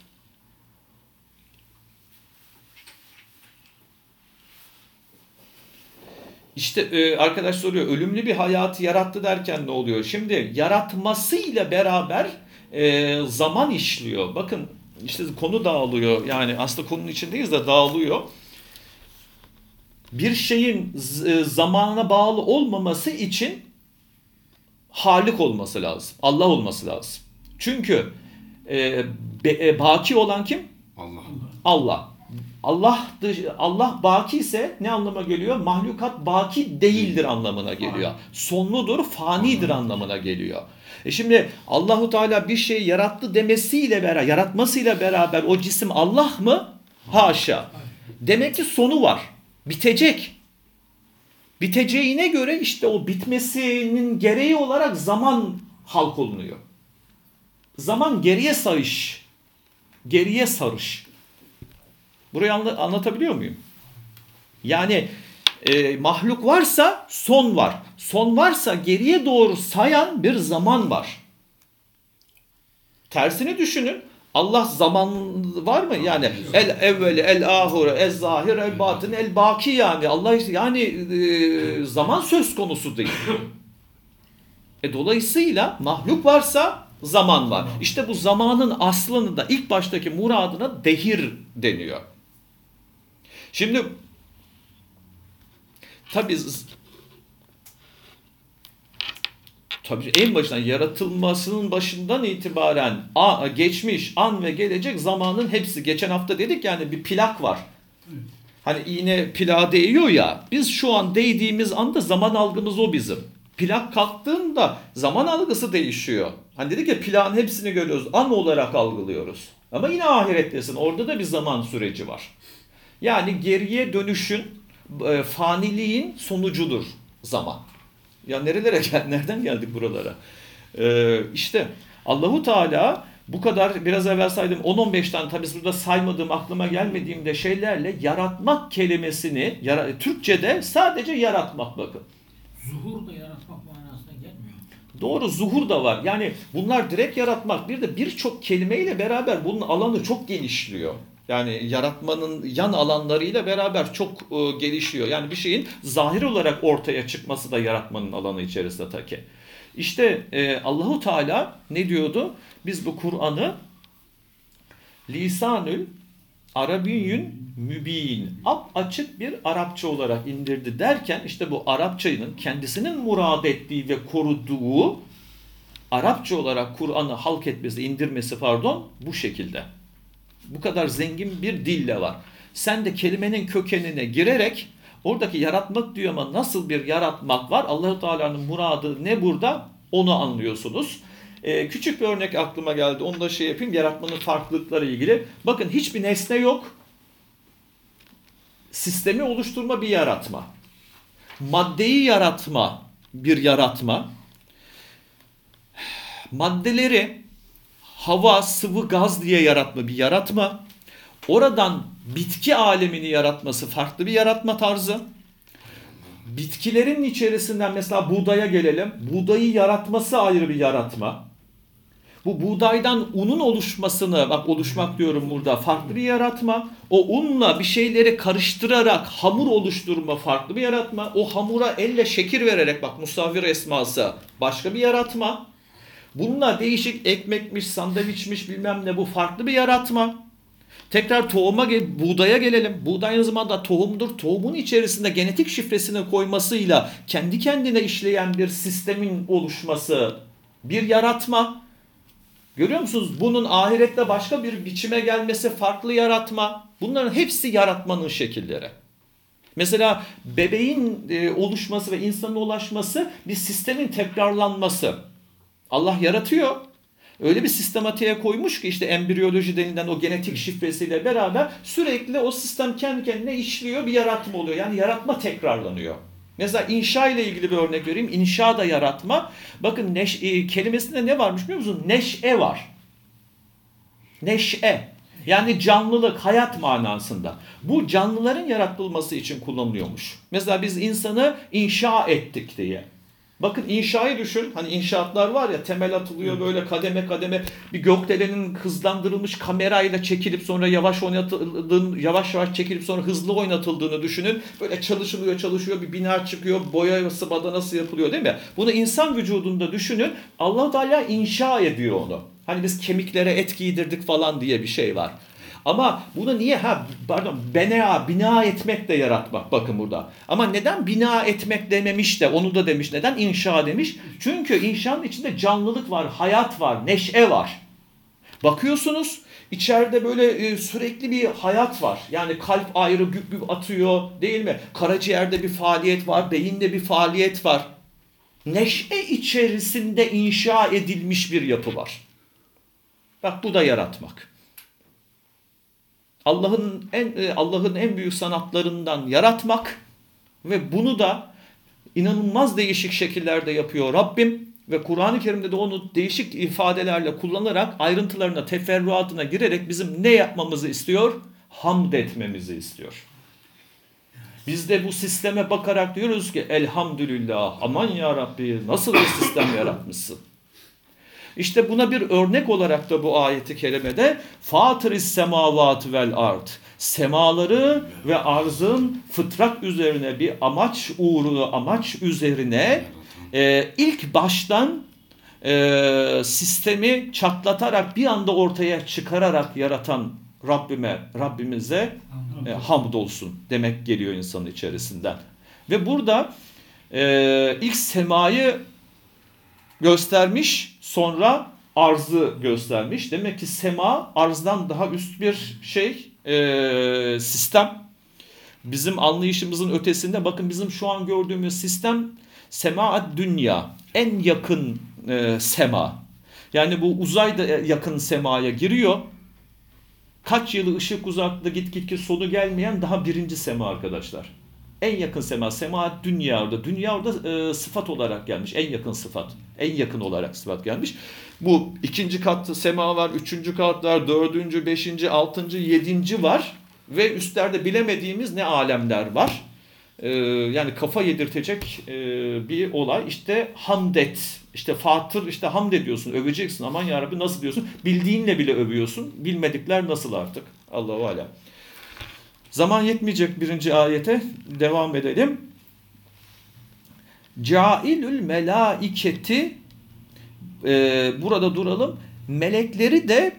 İşte e, arkadaş soruyor ölümlü bir hayatı yarattı derken ne oluyor? Şimdi yaratmasıyla beraber e, zaman işliyor. Bakın işte konu dağılıyor. Yani aslında konunun içindeyiz de dağılıyor. Bir şeyin e, zamanına bağlı olmaması için Halik olması lazım. Allah olması lazım. Çünkü e, be- e, baki olan kim? Allah. Allah. Allah dış- Allah baki ise ne anlama geliyor? Mahlukat baki değildir anlamına geliyor. Sonludur, fanidir anlamına geliyor. E şimdi Allahu Teala bir şey yarattı demesiyle beraber, yaratmasıyla beraber o cisim Allah mı? Haşa. Demek ki sonu var. Bitecek. Biteceğine göre işte o bitmesinin gereği olarak zaman halk olunuyor. Zaman geriye sarış. Geriye sarış. Burayı anla- anlatabiliyor muyum? Yani e, mahluk varsa son var. Son varsa geriye doğru sayan bir zaman var. Tersini düşünün. Allah zaman var mı? Yani el evveli, el ahire, el zahir, el batın, el baki yani. Allah yani e, zaman söz konusu değil. E, dolayısıyla mahluk varsa zaman var. İşte bu zamanın aslını da ilk baştaki muradına dehir deniyor. Şimdi tabi tabii en başından yaratılmasının başından itibaren a, geçmiş, an ve gelecek zamanın hepsi. Geçen hafta dedik yani bir plak var. Hani iğne plağa değiyor ya. Biz şu an değdiğimiz anda zaman algımız o bizim. Plak kalktığında zaman algısı değişiyor. Hani dedik ya plağın hepsini görüyoruz. An olarak algılıyoruz. Ama yine ahirettesin. Orada da bir zaman süreci var. Yani geriye dönüşün, e, faniliğin sonucudur zaman. Ya nerelere gel, nereden geldik buralara? Ee, işte Allahu Teala bu kadar biraz evvel saydım 10-15 tane tabi burada saymadığım aklıma gelmediğimde şeylerle yaratmak kelimesini yara- Türkçe'de sadece yaratmak bakın. Zuhur da yaratmak manasına gelmiyor. Doğru zuhur da var. Yani bunlar direkt yaratmak. Bir de birçok kelimeyle beraber bunun alanı çok genişliyor. Yani yaratmanın yan alanlarıyla beraber çok e, gelişiyor. Yani bir şeyin zahir olarak ortaya çıkması da yaratmanın alanı içerisinde taki. İşte e, Allahu Teala ne diyordu? Biz bu Kur'an'ı lisanül Arabiyyün mübin, ap açık bir Arapça olarak indirdi derken işte bu Arapçanın kendisinin murad ettiği ve koruduğu Arapça olarak Kur'an'ı halk etmesi, indirmesi pardon bu şekilde. Bu kadar zengin bir dille var. Sen de kelimenin kökenine girerek oradaki yaratmak diyor ama nasıl bir yaratmak var? Allahu Teala'nın muradı ne burada? Onu anlıyorsunuz. Ee, küçük bir örnek aklıma geldi. Onu da şey yapayım. Yaratmanın farklılıkları ilgili. Bakın hiçbir nesne yok. Sistemi oluşturma bir yaratma. Maddeyi yaratma bir yaratma. Maddeleri hava, sıvı, gaz diye yaratma bir yaratma. Oradan bitki alemini yaratması farklı bir yaratma tarzı. Bitkilerin içerisinden mesela buğdaya gelelim. Buğdayı yaratması ayrı bir yaratma. Bu buğdaydan unun oluşmasını, bak oluşmak diyorum burada, farklı bir yaratma. O unla bir şeyleri karıştırarak hamur oluşturma farklı bir yaratma. O hamura elle şekil vererek, bak musavvir esması başka bir yaratma. Bununla değişik ekmekmiş, sandviçmiş bilmem ne bu farklı bir yaratma. Tekrar tohuma buğdaya gelelim. Buğday aynı zamanda tohumdur. Tohumun içerisinde genetik şifresini koymasıyla kendi kendine işleyen bir sistemin oluşması bir yaratma. Görüyor musunuz? Bunun ahirette başka bir biçime gelmesi farklı yaratma. Bunların hepsi yaratmanın şekilleri. Mesela bebeğin e, oluşması ve insana ulaşması bir sistemin tekrarlanması. Allah yaratıyor. Öyle bir sistematiğe koymuş ki işte embriyoloji denilen o genetik şifresiyle beraber sürekli o sistem kendi kendine işliyor bir yaratma oluyor. Yani yaratma tekrarlanıyor. Mesela inşa ile ilgili bir örnek vereyim. İnşa da yaratma. Bakın neş, e, kelimesinde ne varmış biliyor musun? Neş'e var. Neş'e. Yani canlılık, hayat manasında. Bu canlıların yaratılması için kullanılıyormuş. Mesela biz insanı inşa ettik diye. Bakın inşayı düşün. Hani inşaatlar var ya temel atılıyor böyle kademe kademe bir gökdelenin hızlandırılmış kamerayla çekilip sonra yavaş oynatıldığını, yavaş yavaş çekilip sonra hızlı oynatıldığını düşünün. Böyle çalışılıyor çalışıyor bir bina çıkıyor boyası badanası yapılıyor değil mi? Bunu insan vücudunda düşünün. Allah Teala inşa ediyor onu. Hani biz kemiklere et giydirdik falan diye bir şey var. Ama bunu niye ha pardon bina bina etmek de yaratmak bakın burada. Ama neden bina etmek dememiş de onu da demiş. Neden inşa demiş? Çünkü inşanın içinde canlılık var, hayat var, neşe var. Bakıyorsunuz içeride böyle e, sürekli bir hayat var. Yani kalp ayrı güp güp atıyor değil mi? Karaciğerde bir faaliyet var, beyinde bir faaliyet var. Neşe içerisinde inşa edilmiş bir yapı var. Bak bu da yaratmak. Allah'ın en e, Allah'ın en büyük sanatlarından yaratmak ve bunu da inanılmaz değişik şekillerde yapıyor Rabbim ve Kur'an-ı Kerim'de de onu değişik ifadelerle kullanarak ayrıntılarına, teferruatına girerek bizim ne yapmamızı istiyor? Hamd etmemizi istiyor. Biz de bu sisteme bakarak diyoruz ki elhamdülillah aman ya Rabbi nasıl bir sistem yaratmışsın. İşte buna bir örnek olarak da bu ayeti kerimede Fatır-ı semavat vel ard. Semaları ve arzın fıtrat üzerine bir amaç uğruna, amaç üzerine e, ilk baştan e, sistemi çatlatarak bir anda ortaya çıkararak yaratan Rabbime, Rabbimize e, hamdolsun demek geliyor insanın içerisinden. Ve burada e, ilk semayı göstermiş sonra arzı göstermiş. Demek ki sema arzdan daha üst bir şey e, sistem. Bizim anlayışımızın ötesinde bakın bizim şu an gördüğümüz sistem semaat dünya en yakın e, sema. Yani bu uzay da yakın semaya giriyor. Kaç yılı ışık uzaklığı git git ki sonu gelmeyen daha birinci sema arkadaşlar. En yakın sema, sema dünya orada. Dünya orada e, sıfat olarak gelmiş. En yakın sıfat. En yakın olarak sıfat gelmiş. Bu ikinci kat sema var, üçüncü kat var, dördüncü, beşinci, altıncı, yedinci var. Ve üstlerde bilemediğimiz ne alemler var. E, yani kafa yedirtecek e, bir olay. İşte hamdet. İşte fatır, işte hamd ediyorsun, öveceksin. Aman yarabbi nasıl diyorsun? Bildiğinle bile övüyorsun. Bilmedikler nasıl artık? Allahu Alem. Zaman yetmeyecek birinci ayete. Devam edelim. Cailül melaiketi e, burada duralım. Melekleri de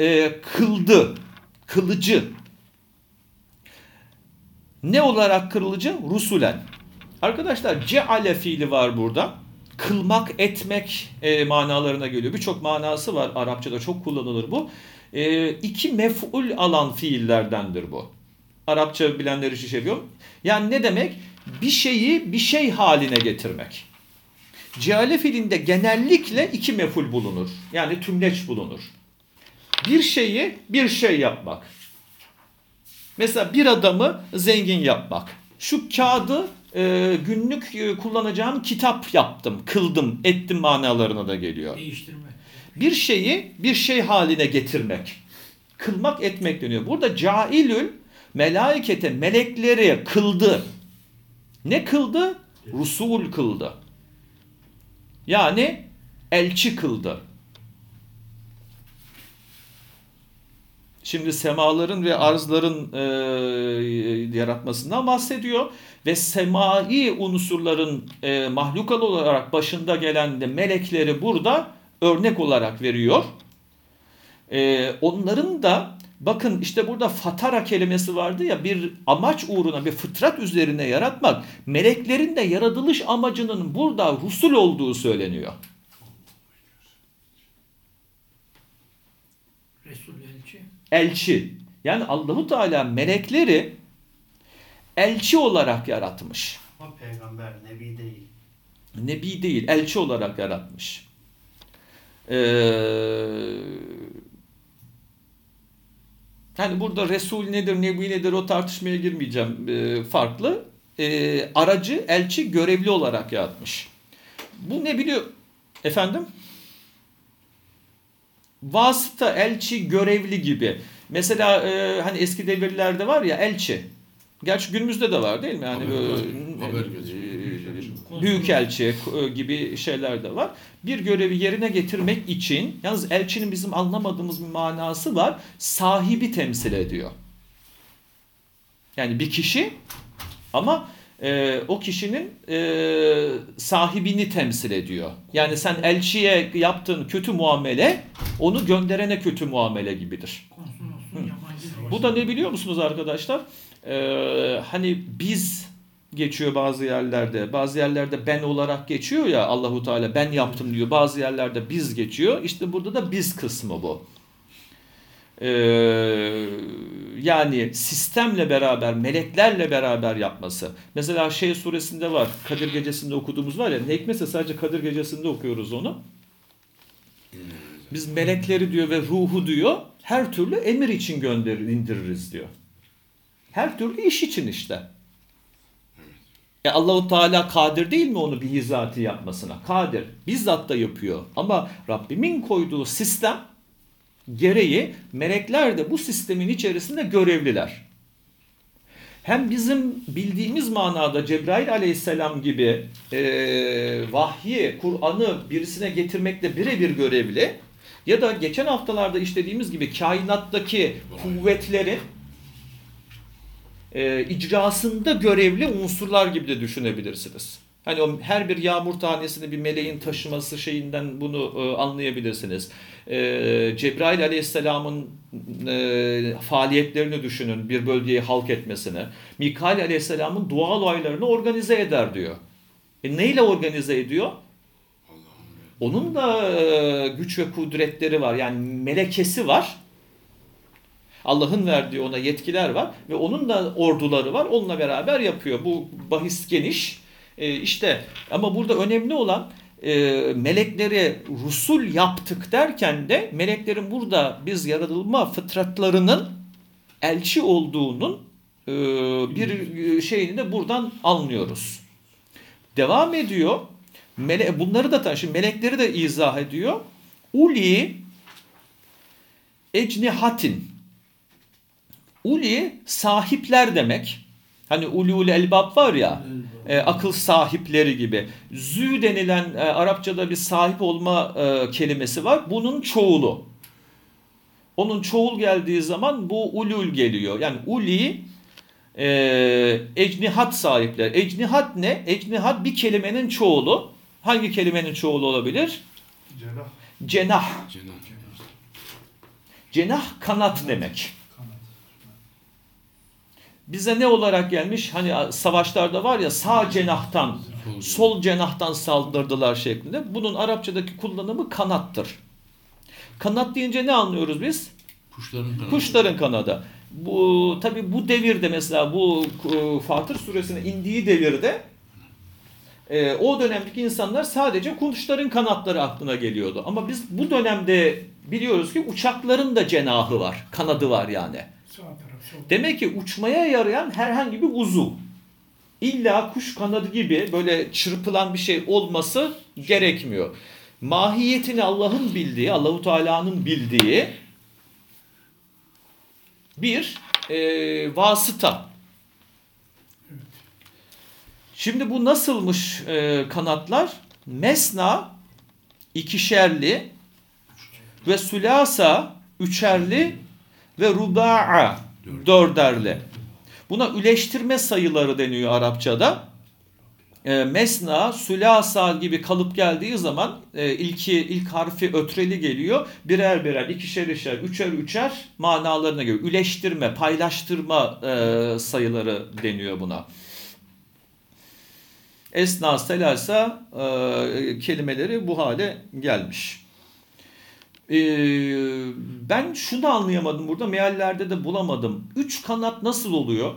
e, kıldı. Kılıcı. Ne olarak kılıcı? Rusulen. Arkadaşlar ceale fiili var burada. Kılmak, etmek e, manalarına geliyor. Birçok manası var. Arapçada çok kullanılır bu. E, iki mef'ul alan fiillerdendir bu. Arapça bilenler işi seviyor. Yani ne demek? Bir şeyi bir şey haline getirmek. Ceale fiilinde genellikle iki meful bulunur. Yani tümleç bulunur. Bir şeyi bir şey yapmak. Mesela bir adamı zengin yapmak. Şu kağıdı e, günlük e, kullanacağım kitap yaptım, kıldım, ettim manalarına da geliyor. Değiştirme. Bir şeyi bir şey haline getirmek. Kılmak etmek deniyor. Burada cailül melaikete melekleri kıldı. Ne kıldı? Rusul kıldı. Yani elçi kıldı. Şimdi semaların ve arzların e, yaratmasından bahsediyor. Ve semai unsurların e, mahlukal olarak başında gelen de melekleri burada örnek olarak veriyor. E, onların da bakın işte burada fatara kelimesi vardı ya bir amaç uğruna bir fıtrat üzerine yaratmak. Meleklerin de yaratılış amacının burada rusul olduğu söyleniyor. Resul elçi. elçi. Yani Allahu Teala melekleri elçi olarak yaratmış. Ama peygamber, nebi değil. Nebi değil, elçi olarak yaratmış. Ee, hani burada Resul nedir, Nebi nedir o tartışmaya girmeyeceğim. Ee, farklı. Ee, aracı, elçi görevli olarak yaratmış. Bu ne biliyor? Efendim? Vasıta, elçi, görevli gibi. Mesela e, hani eski devirlerde var ya elçi. Gerçi günümüzde de var değil mi? Yani Haber- böyle, haber götürüyor, büyükelçi. e, gibi şeyler de var. Bir görevi yerine getirmek için yalnız elçinin bizim anlamadığımız bir manası var. Sahibi temsil ediyor. Yani bir kişi ama e, o kişinin e, sahibini temsil ediyor. Yani sen elçiye yaptığın kötü muamele onu gönderene kötü muamele gibidir. Yabancı Bu da ne biliyor musunuz arkadaşlar? Ee, hani biz geçiyor bazı yerlerde. Bazı yerlerde ben olarak geçiyor ya Allahu Teala ben yaptım diyor. Bazı yerlerde biz geçiyor. İşte burada da biz kısmı bu. Ee, yani sistemle beraber, meleklerle beraber yapması. Mesela şey suresinde var. Kadir gecesinde okuduğumuz var ya. Ne hikmetse sadece Kadir gecesinde okuyoruz onu. Biz melekleri diyor ve ruhu diyor her türlü emir için gönderir, indiririz diyor. Her türlü iş için işte. E Allahu Teala kadir değil mi onu bizzati yapmasına? Kadir. Bizzat da yapıyor. Ama Rabbimin koyduğu sistem gereği melekler de bu sistemin içerisinde görevliler. Hem bizim bildiğimiz manada Cebrail aleyhisselam gibi e, vahyi, Kur'an'ı birisine getirmekte birebir görevli ya da geçen haftalarda işlediğimiz gibi kainattaki kuvvetlerin e, icrasında görevli unsurlar gibi de düşünebilirsiniz. Hani o her bir yağmur tanesini bir meleğin taşıması şeyinden bunu e, anlayabilirsiniz. E, Cebrail aleyhisselamın e, faaliyetlerini düşünün bir bölgeyi halk etmesini. Mikail aleyhisselamın dua olaylarını organize eder diyor. E, neyle organize ediyor? Onun da e, güç ve kudretleri var. Yani melekesi var. Allah'ın verdiği ona yetkiler var ve onun da orduları var. Onunla beraber yapıyor. Bu bahis geniş. E, işte ama burada önemli olan e, melekleri rusul yaptık derken de meleklerin burada biz yaratılma fıtratlarının elçi olduğunun e, bir şeyini de buradan anlıyoruz. Devam ediyor. Mele bunları da şimdi melekleri de izah ediyor. Uli ecnihatin Uli sahipler demek. Hani ulul elbab var ya e, akıl sahipleri gibi. Zü denilen e, Arapçada bir sahip olma e, kelimesi var. Bunun çoğulu. Onun çoğul geldiği zaman bu ulul geliyor. Yani uli e, ecnihat sahipler. Ecnihat ne? Ecnihat bir kelimenin çoğulu. Hangi kelimenin çoğulu olabilir? Cenah. Cenah. Cenah. Cenah kanat demek. Bize ne olarak gelmiş? Hani savaşlarda var ya sağ cenahtan, sol cenahtan saldırdılar şeklinde. Bunun Arapçadaki kullanımı kanattır. Kanat deyince ne anlıyoruz biz? Kuşların kanadı. Kuşların kanadı. Bu tabi bu devirde mesela bu e, Fatır suresine indiği devirde e, o dönemdeki insanlar sadece kuşların kanatları aklına geliyordu. Ama biz bu dönemde biliyoruz ki uçakların da cenahı var, kanadı var yani. Demek ki uçmaya yarayan herhangi bir uzuv. İlla kuş kanadı gibi böyle çırpılan bir şey olması gerekmiyor. Mahiyetini Allah'ın bildiği, Allahu Teala'nın bildiği bir e, vasıta. Şimdi bu nasılmış e, kanatlar? Mesna ikişerli ve sülasa üçerli ve ruba'a dörderli. Buna üleştirme sayıları deniyor Arapçada. E, mesna, sülasa gibi kalıp geldiği zaman e, ilki ilk harfi ötreli geliyor. Birer birer, ikişer ikişer, üçer üçer manalarına göre üleştirme, paylaştırma e, sayıları deniyor buna. Esna, selasa e, kelimeleri bu hale gelmiş. Ee, ben şunu anlayamadım burada meallerde de bulamadım. Üç kanat nasıl oluyor?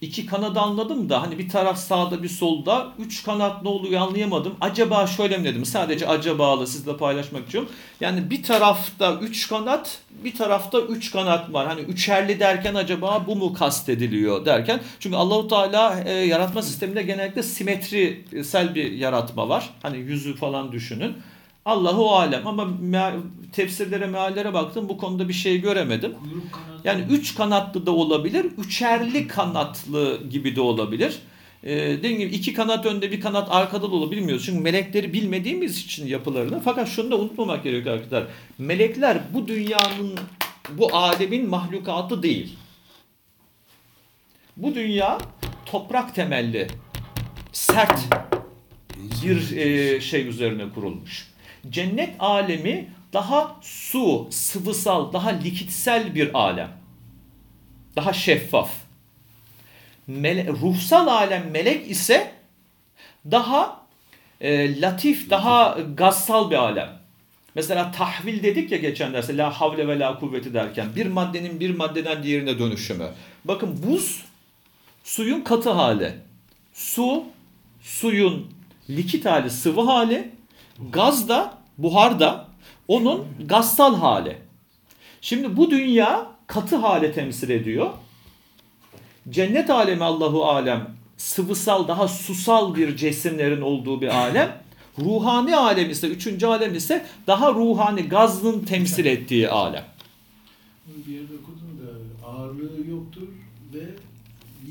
İki kanadı anladım da hani bir taraf sağda bir solda. Üç kanat ne oluyor anlayamadım. Acaba şöyle mi dedim? Sadece acabalı sizle paylaşmak istiyorum. Yani bir tarafta üç kanat bir tarafta üç kanat var. Hani üçerli derken acaba bu mu kastediliyor derken. Çünkü Allahu Teala e, yaratma sisteminde genellikle simetrisel bir yaratma var. Hani yüzü falan düşünün. Allahu alem ama tefsirlere meallere baktım bu konuda bir şey göremedim. Yani üç kanatlı da olabilir, üçerli kanatlı gibi de olabilir. Ee, dediğim gibi iki kanat önde bir kanat arkada da olabilir bilmiyoruz. Çünkü melekleri bilmediğimiz için yapılarını. Fakat şunu da unutmamak gerekiyor arkadaşlar. Melekler bu dünyanın, bu alemin mahlukatı değil. Bu dünya toprak temelli, sert bir e, şey üzerine kurulmuş. Cennet alemi daha su, sıvısal, daha likitsel bir alem. Daha şeffaf. mele- ruhsal alem melek ise daha e, latif, daha gazsal bir alem. Mesela tahvil dedik ya geçen derste la havle ve la kuvveti derken bir maddenin bir maddeden diğerine dönüşümü. Bakın buz suyun katı hali. Su suyun likit hali, sıvı hali. Gaz da buhar da onun gazsal hali. Şimdi bu dünya katı hale temsil ediyor. Cennet alemi Allahu alem sıvısal daha susal bir cisimlerin olduğu bir alem. Ruhani alem ise üçüncü alem ise daha ruhani gazın temsil ettiği alem. Bir yerde okudum da ağırlığı yoktur ve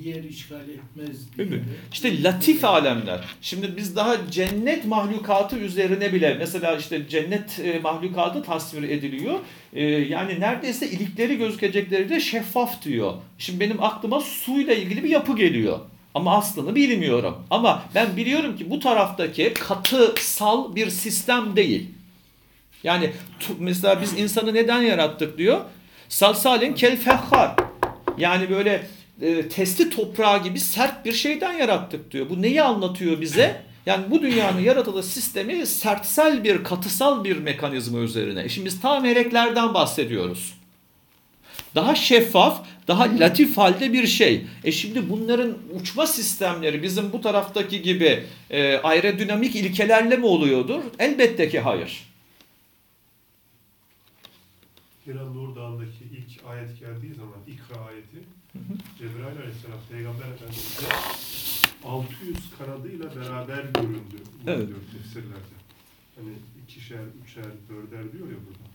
yer işgal etmez diye. Değil mi? İşte latif alemler. Şimdi biz daha cennet mahlukatı üzerine bile mesela işte cennet e, mahlukatı tasvir ediliyor. E, yani neredeyse ilikleri gözükecekleri de şeffaf diyor. Şimdi benim aklıma suyla ilgili bir yapı geliyor. Ama aslını bilmiyorum. Ama ben biliyorum ki bu taraftaki katısal bir sistem değil. Yani mesela biz insanı neden yarattık diyor. Salsalin kel fehhar. Yani böyle e, testi toprağı gibi sert bir şeyden yarattık diyor. Bu neyi anlatıyor bize? Yani bu dünyanın yaratılış sistemi sertsel bir, katısal bir mekanizma üzerine. Şimdi biz tam meleklerden bahsediyoruz. Daha şeffaf, daha latif halde bir şey. E şimdi bunların uçma sistemleri bizim bu taraftaki gibi e, aerodinamik ilkelerle mi oluyordur? Elbette ki hayır. Hira Nur Dağı'ndaki ilk ayet geldiği zaman Cebrail Aleyhisselam Peygamber Efendimiz'e 600 kanadıyla beraber göründü. Evet. diyor tefsirlerde. Hani ikişer, üçer, dörder diyor ya burada.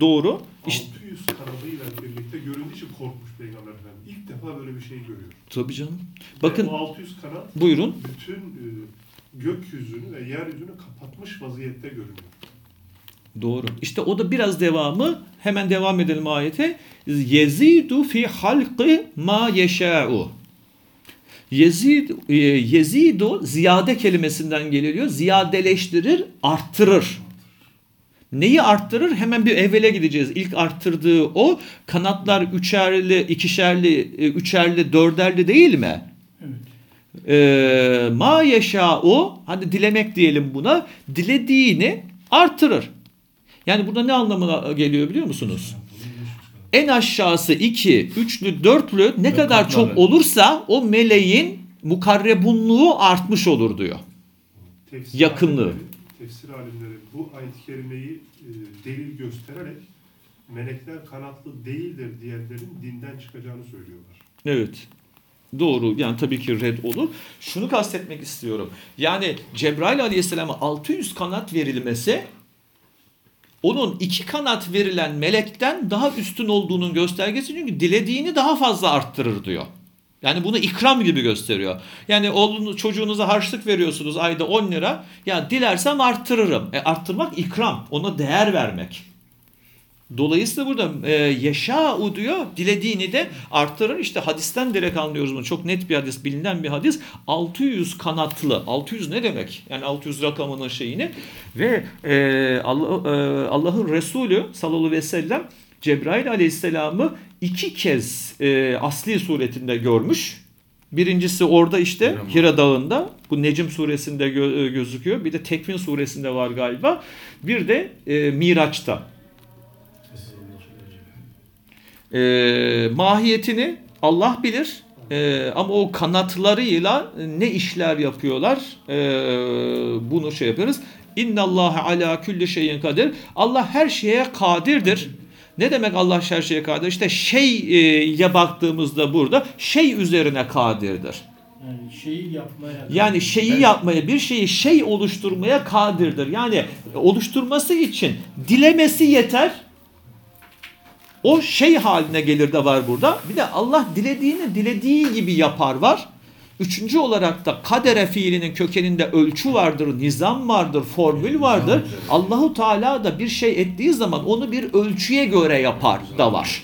Doğru. İşte, 600 kanadıyla birlikte göründüğü için korkmuş Peygamber Efendimiz. İlk defa böyle bir şey görüyor. tabii canım. Ve Bakın o 600 kanat buyurun. bütün e, gökyüzünü ve yeryüzünü kapatmış vaziyette görünüyor. Doğru. İşte o da biraz devamı. Hemen devam edelim ayete. Yezidu fi halqi ma yeşâ'u. Yezid, e, yezidu ziyade kelimesinden geliyor. Ziyadeleştirir, arttırır. Neyi arttırır? Hemen bir evvele gideceğiz. İlk arttırdığı o. Kanatlar üçerli, ikişerli, e, üçerli, dörderli değil mi? Evet. Ee, ma yeşâ'u hadi dilemek diyelim buna. Dilediğini artırır. Yani burada ne anlamına geliyor biliyor musunuz? En aşağısı 2, üçlü, dörtlü ne kadar çok olursa o meleğin mukarrebunluğu artmış olur diyor. Tefsir Yakınlığı. alimleri- Tefsir alimleri bu ayet-i kerimeyi e, delil göstererek melekler kanatlı değildir diyenlerin dinden çıkacağını söylüyorlar. Evet. Doğru. Yani tabii ki red olur. Şunu kastetmek istiyorum. Yani Cebrail Aleyhisselam'a 600 kanat verilmesi onun iki kanat verilen melekten daha üstün olduğunun göstergesi çünkü dilediğini daha fazla arttırır diyor. Yani bunu ikram gibi gösteriyor. Yani oğlunuz, çocuğunuza harçlık veriyorsunuz ayda 10 lira. Ya dilersem arttırırım. E arttırmak ikram. Ona değer vermek. Dolayısıyla burada e, yeşâ'u diyor dilediğini de arttırır. İşte hadisten direkt anlıyoruz bunu. Çok net bir hadis, bilinen bir hadis. 600 kanatlı. 600 ne demek? Yani 600 rakamının şeyini. Ve e, Allah, e, Allah'ın Resulü sallallahu aleyhi ve sellem Cebrail aleyhisselamı iki kez e, asli suretinde görmüş. Birincisi orada işte Hira Hira Dağı'nda. Bu Necim suresinde gö- e, gözüküyor. Bir de Tekvin suresinde var galiba. Bir de e, Miraç'ta. E, mahiyetini Allah bilir. E, ama o kanatlarıyla ne işler yapıyorlar e, bunu şey yaparız. İnna Allah ala kulli şeyin kadir. Allah her şeye kadirdir. Ne demek Allah her şeye kadir? İşte şeye baktığımızda burada şey üzerine kadirdir. Yani şeyi yapmaya... Yani şeyi yapmaya, bir şeyi şey oluşturmaya kadirdir. Yani oluşturması için dilemesi yeter. O şey haline gelir de var burada. Bir de Allah dilediğini dilediği gibi yapar var. Üçüncü olarak da kadere fiilinin kökeninde ölçü vardır, nizam vardır, formül vardır. Allahu Teala da bir şey ettiği zaman onu bir ölçüye göre yapar da var.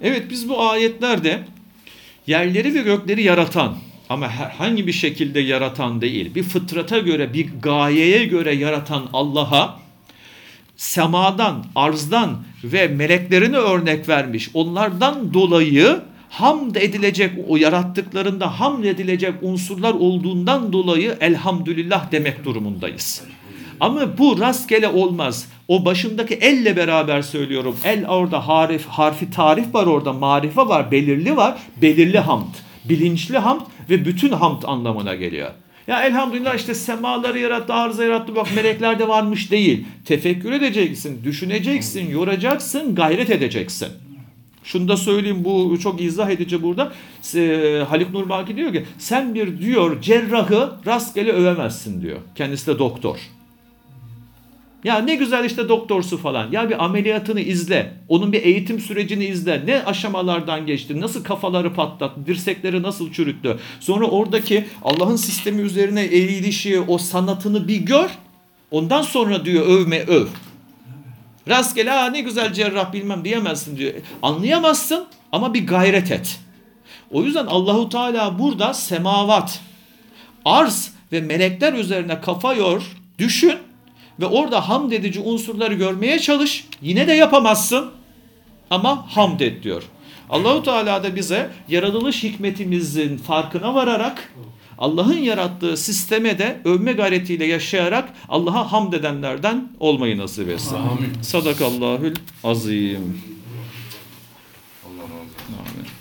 Evet biz bu ayetlerde yerleri ve gökleri yaratan ama herhangi bir şekilde yaratan değil, bir fıtrata göre, bir gayeye göre yaratan Allah'a semadan, arzdan ve meleklerini örnek vermiş. Onlardan dolayı hamd edilecek, o yarattıklarında hamd edilecek unsurlar olduğundan dolayı elhamdülillah demek durumundayız. Ama bu rastgele olmaz. O başındaki elle beraber söylüyorum. El orada harif, harfi tarif var orada, marife var, belirli var. Belirli hamd, bilinçli hamd ve bütün hamd anlamına geliyor. Ya elhamdülillah işte semaları yarattı, arıza yarattı, bak melekler de varmış değil. Tefekkür edeceksin, düşüneceksin, yoracaksın, gayret edeceksin. Şunu da söyleyeyim bu çok izah edici burada. E, Haluk Nurbaki diyor ki sen bir diyor cerrahı rastgele övemezsin diyor. Kendisi de doktor. Ya ne güzel işte doktorsu falan. Ya bir ameliyatını izle. Onun bir eğitim sürecini izle. Ne aşamalardan geçti. Nasıl kafaları patlattı. Dirsekleri nasıl çürüttü. Sonra oradaki Allah'ın sistemi üzerine eğilişi, o sanatını bir gör. Ondan sonra diyor övme öv. Rastgele ha ne güzel cerrah bilmem diyemezsin diyor. Anlayamazsın ama bir gayret et. O yüzden Allahu Teala burada semavat, arz ve melekler üzerine kafa yor, düşün ve orada hamd edici unsurları görmeye çalış. Yine de yapamazsın ama hamd et diyor. Allahu Teala da bize yaratılış hikmetimizin farkına vararak Allah'ın yarattığı sisteme de övme gayretiyle yaşayarak Allah'a hamd edenlerden olmayı nasip etsin. Amin. Sadakallahül azim. Allah razı olsun. Amin.